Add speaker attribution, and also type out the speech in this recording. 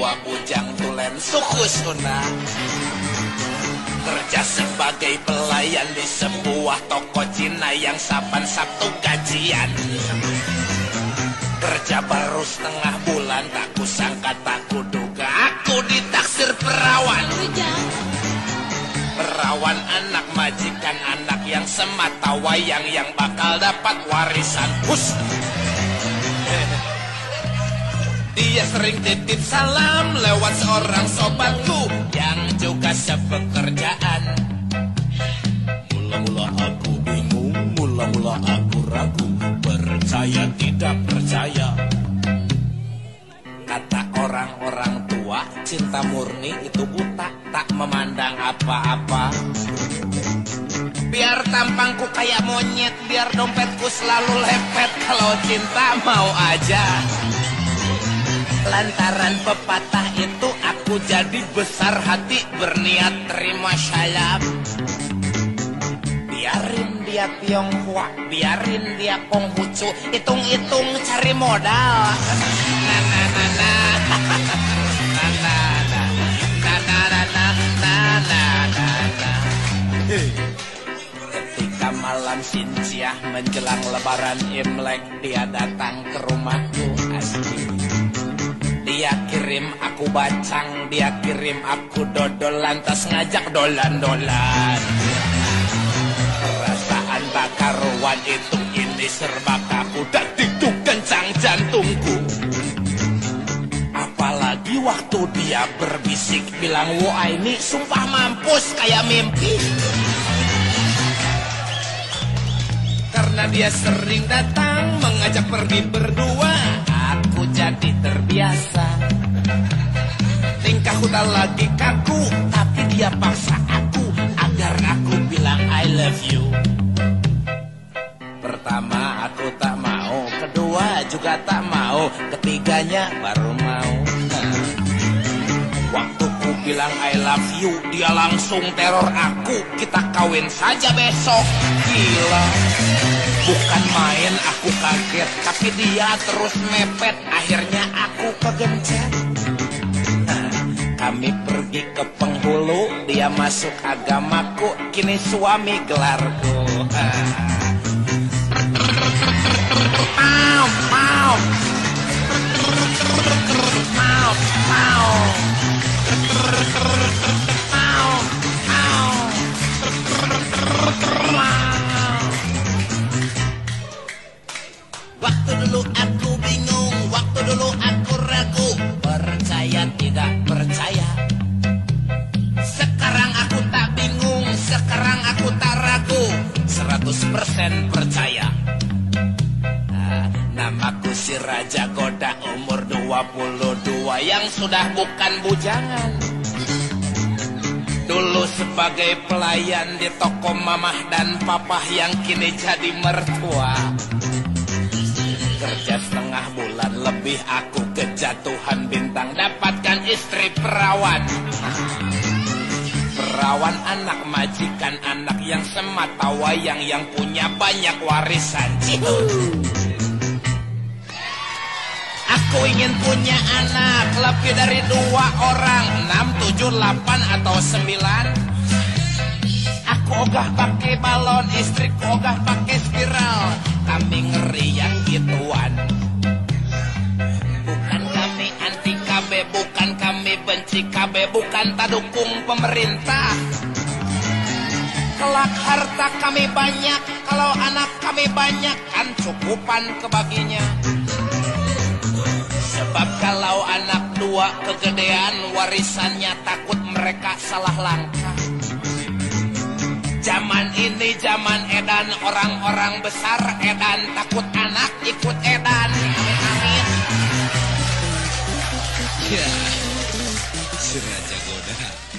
Speaker 1: 22 bujang tulen suku Sunda Kerja sebagai pelayan di sebuah toko Cina yang saban Sabtu gajian. Kerja baru setengah bulan tak kusangka tak kuduga. Aku ditaksir perawan. Perawan anak majikan anak yang semata wayang yang bakal dapat warisan. Hus Dia sering titip salam lewat seorang sobatku yang juga sepekerjaan. Mula-mula aku bingung, mula-mula aku ragu, percaya tidak percaya. Kata orang-orang tua, cinta murni itu buta, tak memandang apa-apa. Biar tampangku kayak monyet, biar dompetku selalu lepet, kalau cinta mau aja. Lantaran pepatah itu aku jadi besar hati berniat terima syalab. Biarin dia Tionghoa, biarin dia Konghucu Hitung-hitung cari modal. Ketika malam sinciah menjelang lebaran Imlek Dia datang ke rumahku asli kirim aku bacang, dia kirim aku dodol, lantas ngajak dolan-dolan. Perasaan bakar karuan itu ini serba kaku, detik tuh kencang jantungku. Apalagi waktu dia berbisik bilang, wah ini sumpah mampus kayak mimpi. Karena dia sering datang mengajak pergi berdua aku tak mau Kedua juga tak mau Ketiganya baru mau. Waktu ku bilang I love you Dia langsung teror aku. Kita kawin saja besok. Gila. Bukan main aku kaget. Tapi dia terus mepet Akhirnya aku kegencet. Kami pergi ke penghulu Dia masuk agamaku. Kini suami gelarku Waktu dulu aku bingung, waktu dulu aku ragu, percaya tidak percaya. Sekarang aku tak bingung, sekarang aku tak ragu, 100% percaya. Namaku si Raja Goda umur 22 yang sudah bukan bujangan. Dulu sebagai pelayan di toko mamah dan papah yang kini jadi mertua. Kerja setengah bulan lebih aku kejatuhan bintang Dapatkan istri perawan Perawan anak majikan Anak yang semata wayang Yang punya banyak warisan Cihu. Aku ingin punya anak Lebih dari dua orang Enam, tujuh, delapan atau sembilan. Aku ogah pakai balon Istriku ogah pakai spiral Kami ngeri yang gituan. Bukan kami anti KB Bukan kami benci KB Bukan tak dukung pemerintah. Kelak harta kami banyak Kalau anak kami banyak Kan cukupan kebaginya Sebab kalau anak dua kegedean warisannya takut mereka salah langkah. Zaman ini zaman edan orang-orang besar edan takut anak ikut edan. Amin amin.
Speaker 2: Ya, sudah jago dah.